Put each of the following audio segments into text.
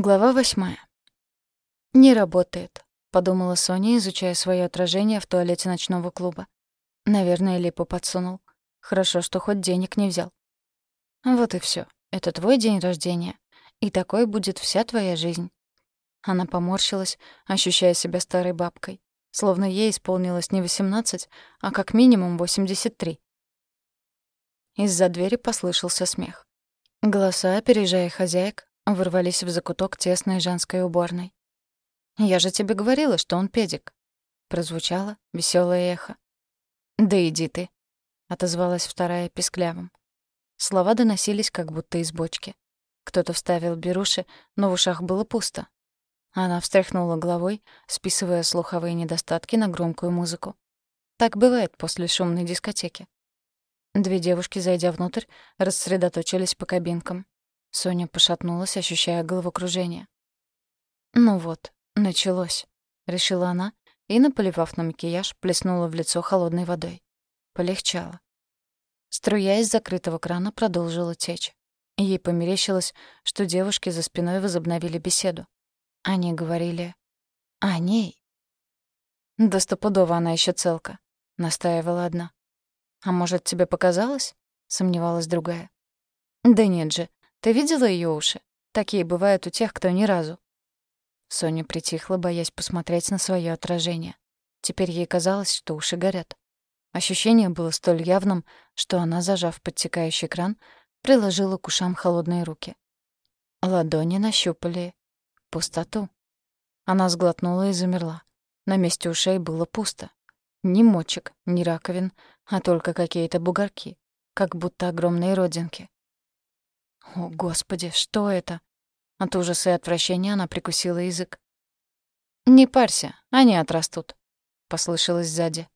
Глава восьмая. «Не работает», — подумала Соня, изучая свое отражение в туалете ночного клуба. Наверное, Липу подсунул. Хорошо, что хоть денег не взял. Вот и все. Это твой день рождения. И такой будет вся твоя жизнь. Она поморщилась, ощущая себя старой бабкой. Словно ей исполнилось не 18, а как минимум 83. Из-за двери послышался смех. Голоса, опережая хозяек, ворвались в закуток тесной женской уборной. «Я же тебе говорила, что он педик», — прозвучало веселое эхо. «Да иди ты», — отозвалась вторая писклявым. Слова доносились как будто из бочки. Кто-то вставил беруши, но в ушах было пусто. Она встряхнула головой, списывая слуховые недостатки на громкую музыку. Так бывает после шумной дискотеки. Две девушки, зайдя внутрь, рассредоточились по кабинкам. Соня пошатнулась, ощущая головокружение. «Ну вот, началось», — решила она и, наполивав на макияж, плеснула в лицо холодной водой. Полегчало. Струя из закрытого крана продолжила течь. Ей померещилось, что девушки за спиной возобновили беседу. Они говорили о ней. «Да стопудово она еще целка», — настаивала одна. «А может, тебе показалось?» — сомневалась другая. «Да нет же, ты видела ее уши? Такие бывают у тех, кто ни разу. Соня притихла, боясь посмотреть на свое отражение. Теперь ей казалось, что уши горят. Ощущение было столь явным, что она, зажав подтекающий кран, приложила к ушам холодные руки. Ладони нащупали пустоту. Она сглотнула и замерла. На месте ушей было пусто. Ни мочек, ни раковин, а только какие-то бугорки, как будто огромные родинки. О, Господи, что это? От ужаса и отвращения она прикусила язык. «Не парься, они отрастут», — послышалось сзади.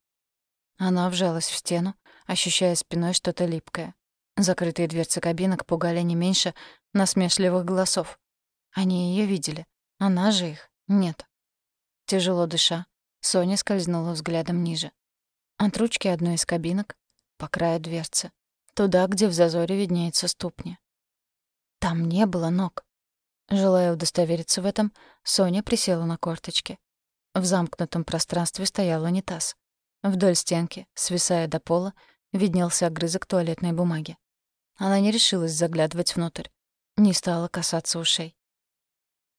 Она вжалась в стену, ощущая спиной что-то липкое. Закрытые дверцы кабинок пугали не меньше насмешливых голосов. Они ее видели. Она же их нет. Тяжело дыша, Соня скользнула взглядом ниже. От ручки одной из кабинок по краю дверцы. Туда, где в зазоре виднеется ступня. Там не было ног. Желая удостовериться в этом, Соня присела на корточки. В замкнутом пространстве стоял унитаз. Вдоль стенки, свисая до пола, виднелся огрызок туалетной бумаги. Она не решилась заглядывать внутрь. Не стала касаться ушей.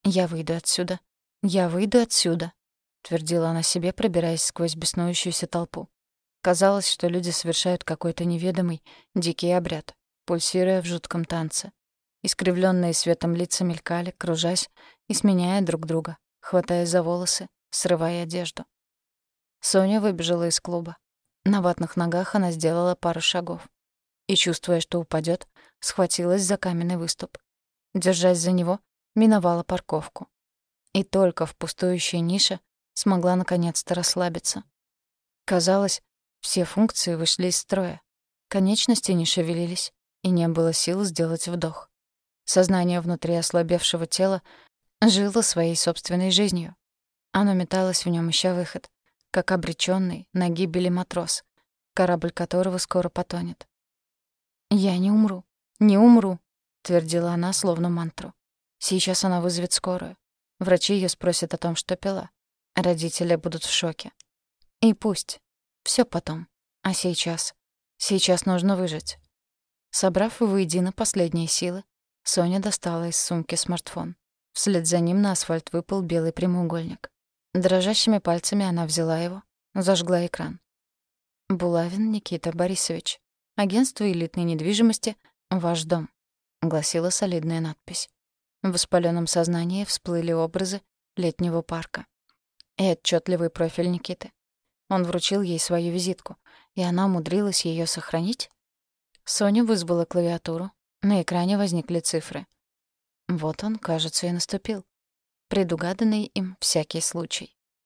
«Я выйду отсюда. Я выйду отсюда», — твердила она себе, пробираясь сквозь беснующуюся толпу. Казалось, что люди совершают какой-то неведомый, дикий обряд, пульсируя в жутком танце. Искривленные светом лица мелькали, кружась и сменяя друг друга, хватая за волосы, срывая одежду. Соня выбежала из клуба. На ватных ногах она сделала пару шагов. И, чувствуя, что упадет, схватилась за каменный выступ. Держась за него, миновала парковку. И только в пустующей нише смогла наконец-то расслабиться. Казалось, все функции вышли из строя. Конечности не шевелились, и не было сил сделать вдох. Сознание внутри ослабевшего тела жило своей собственной жизнью. Оно металось в нем, ища выход, как обречённый на гибели матрос, корабль которого скоро потонет. «Я не умру, не умру», — твердила она, словно мантру. «Сейчас она вызовет скорую. Врачи её спросят о том, что пила. Родители будут в шоке. И пусть. Всё потом. А сейчас? Сейчас нужно выжить». Собрав воедино последние силы, Соня достала из сумки смартфон. Вслед за ним на асфальт выпал белый прямоугольник. Дрожащими пальцами она взяла его, зажгла экран. «Булавин Никита Борисович. Агентство элитной недвижимости «Ваш дом», — гласила солидная надпись. В воспалённом сознании всплыли образы летнего парка. И отчётливый профиль Никиты. Он вручил ей свою визитку, и она умудрилась её сохранить? Соня вызвала клавиатуру, на экране возникли цифры. Вот он, кажется, и наступил. Предугаданный им всякий случай.